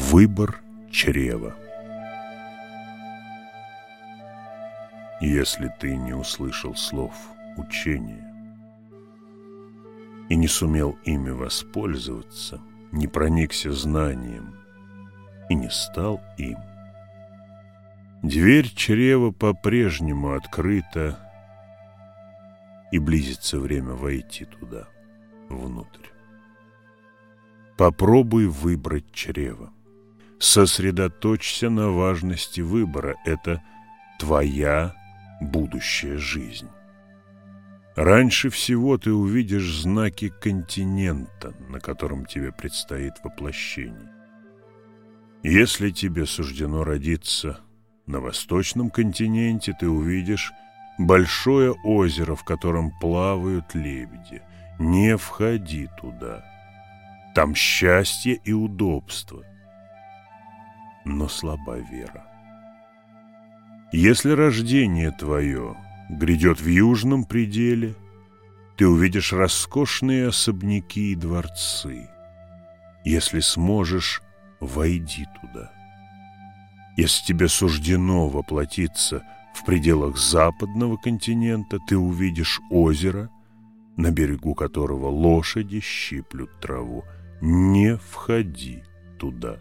Выбор чрева Если ты не услышал слов учения и не сумел ими воспользоваться, не проникся знанием и не стал им, дверь чрева по-прежнему открыта, и близится время войти туда, внутрь. Попробуй выбрать чрево. Сосредоточься на важности выбора. Это твоя будущая жизнь. Раньше всего ты увидишь знаки континента, на котором тебе предстоит воплощение. Если тебе суждено родиться на восточном континенте, ты увидишь большое озеро, в котором плавают лебеди. Не входи туда. Там счастье и удобство, но слаба вера. Если рождение твое грядет в южном пределе, ты увидишь роскошные особняки и дворцы. Если сможешь, войди туда. Если тебе суждено воплотиться в пределах западного континента, ты увидишь озеро, на берегу которого лошади щиплют траву. Не входи туда.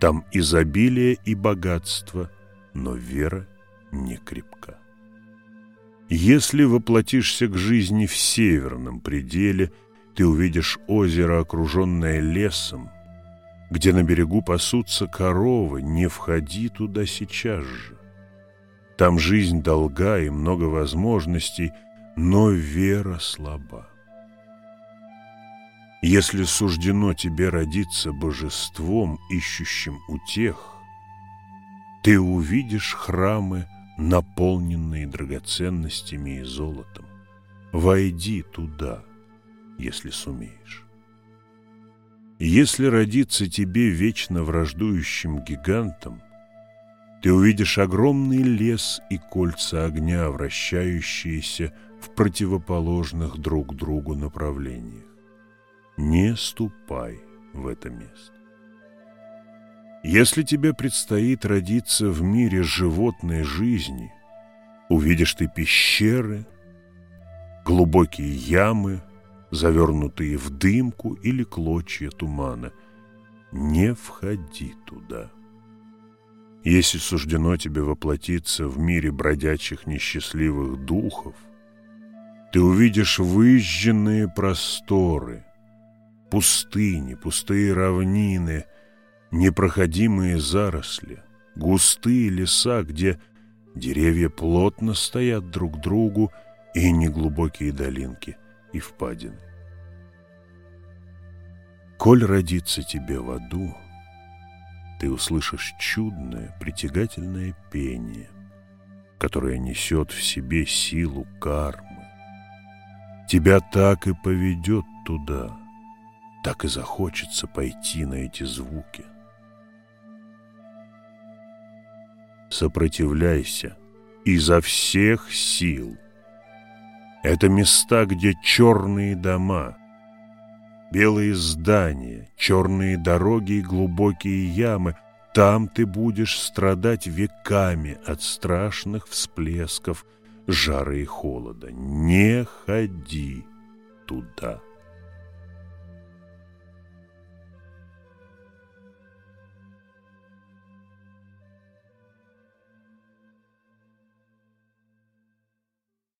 Там изобилие и богатство, но вера не крепка. Если воплотишься к жизни в северном пределе, ты увидишь озеро, окруженное лесом, где на берегу пасутся коровы, не входи туда сейчас же. Там жизнь долга и много возможностей, но вера слаба. Если суждено тебе родиться божеством, ищущим утех, ты увидишь храмы наполненные драгоценностями и золотом. Войди туда, если сумеешь. Если родиться тебе вечно враждующим гигантом, ты увидишь огромный лес и кольца огня, вращающиеся в противоположных друг другу направлениях. Не ступай в это место. Если тебе предстоит родиться в мире животной жизни, увидишь ты пещеры, глубокие ямы, завернутые в дымку или клочья тумана. Не входи туда. Если суждено тебе воплотиться в мире бродячих несчастливых духов, ты увидишь выжженные просторы, пустыни, пустые равнины – непроходимые заросли, густые леса, где деревья плотно стоят друг к другу, и неглубокие долинки и впадины. Коль родится тебе в аду, ты услышишь чудное, притягательное пение, которое несет в себе силу кармы. Тебя так и поведет туда, так и захочется пойти на эти звуки. сопротивляйся изо всех сил. Это места, где черные дома, белые здания, черные дороги и глубокие ямы. Там ты будешь страдать веками от страшных всплесков жара и холода. Не ходи туда.